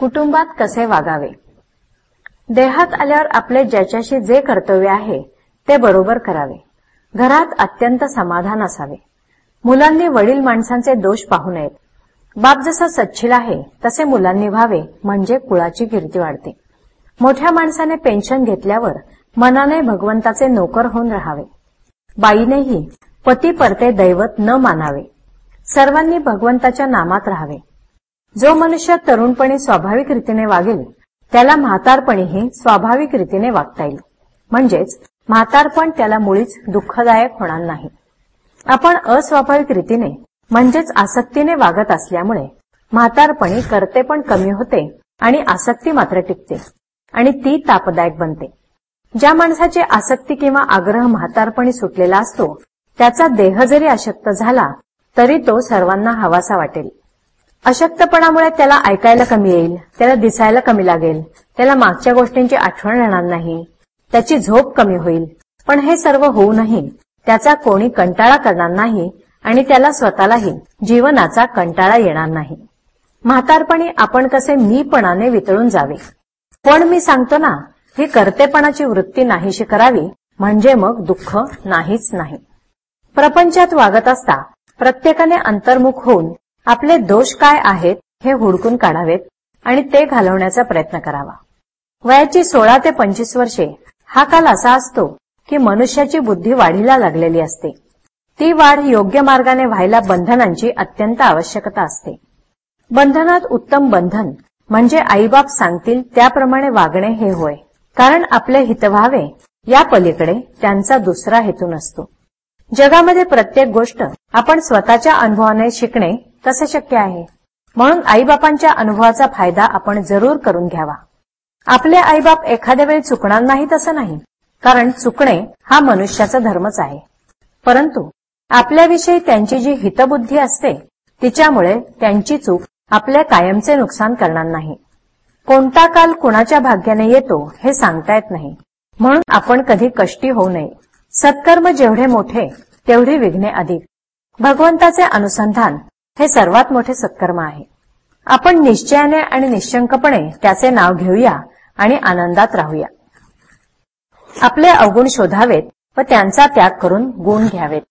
कुटुंबात कसे वागावे? देहात आल्यावर आपले ज्याच्याशी जे कर्तव्य आहे ते बरोबर करावे. घरात अत्यंत समाधान असावे. मुलांनी वडील माणसांचे दोष पाहू नयेत. बाप जसा सच्छिल आहे तसे मुलांनी व्हावे म्हणजे कुळाची कीर्ती वाढते. मोठ्या माणसाने पेन्शन घेतल्यावर मनाने भगवंताचे नोकर होऊन राहावे. बाईनेही पती परते दैवत न मानावे. सर्वांनी भगवंताच्या नामात राहावे. जो मनुष्य तरुणपणी स्वाभाविक रीतीने वागेल त्याला म्हातारपणीही स्वाभाविक रीतीने वागता येईल. म्हणजेच म्हातारपण त्याला मुळीच दुःखदायक होणार नाही. आपण अस्वाभाविक रीतीने म्हणजेच आसक्तीने वागत असल्यामुळे म्हातारपणी करते पण कमी होते आणि आसक्ती मात्र टिकते आणि ती तापदायक बनते. ज्या माणसाची आसक्ती किंवा आग्रह म्हातारपणी सुटलेला असतो त्याचा देह जरी अशक्त झाला तरी तो सर्वांना हवासा वाटेल. अशक्तपणामुळे त्याला ऐकायला कमी येईल त्याला दिसायला कमी लागेल त्याला मागच्या गोष्टींची आठवण राहणार नाही त्याची झोप कमी होईल. पण हे सर्व होऊनही त्याचा कोणी कंटाळा करणार नाही आणि त्याला स्वतःलाही जीवनाचा कंटाळा येणार नाही. म्हातारपणी आपण कसे मीपणाने वितळून जावे? पण मी सांगतो ना ही कर्तेपणाची वृत्ती नाहीशी करावी म्हणजे मग दुःख नाहीच नाही. प्रपंचात वागत असता प्रत्येकाने अंतर्मुख होऊन आपले दोष काय आहेत हे हुडकून काढावेत आणि ते घालवण्याचा प्रयत्न करावा. वयाची सोळा ते पंचवीस वर्षे हा काल असा असतो की मनुष्याची बुद्धी वाढीला लागलेली असते. ती वाढ योग्य मार्गाने व्हायला बंधनांची अत्यंत आवश्यकता असते. बंधनात उत्तम बंधन म्हणजे आईबाप सांगतील त्याप्रमाणे वागणे हे होय. कारण आपले हित व्हावे या पलीकडे त्यांचा दुसरा हेतू नसतो. जगामध्ये प्रत्येक गोष्ट आपण स्वतःच्या अनुभवाने शिकणे कसे शक्य आहे. म्हणून आईबापांच्या अनुभवाचा फायदा आपण जरूर करून घ्यावा. आपले आईबाप एखाद्या वेळी चुकणार नाही तसं नाही कारण चुकणे हा मनुष्याचा धर्मच आहे. परंतु आपल्याविषयी त्यांची जी हितबुद्धी असते तिच्यामुळे त्यांची चूक आपल्या कायमचे नुकसान करणार नाही. कोणता काल कुणाच्या भाग्याने येतो हे सांगता येत नाही. म्हणून आपण कधी कष्टी होऊ नये. सत्कर्म जेवढे मोठे तेवढी विघ्ने अधिक. भगवंताचे अनुसंधान हे सर्वात मोठे सत्कर्म आहे. आपण निश्चयाने आणि निशंकपणे त्याचे नाव घेऊया आणि आनंदात राहूया. आपले अवगुण शोधावेत व त्यांचा त्याग करून गुण घ्यावेत.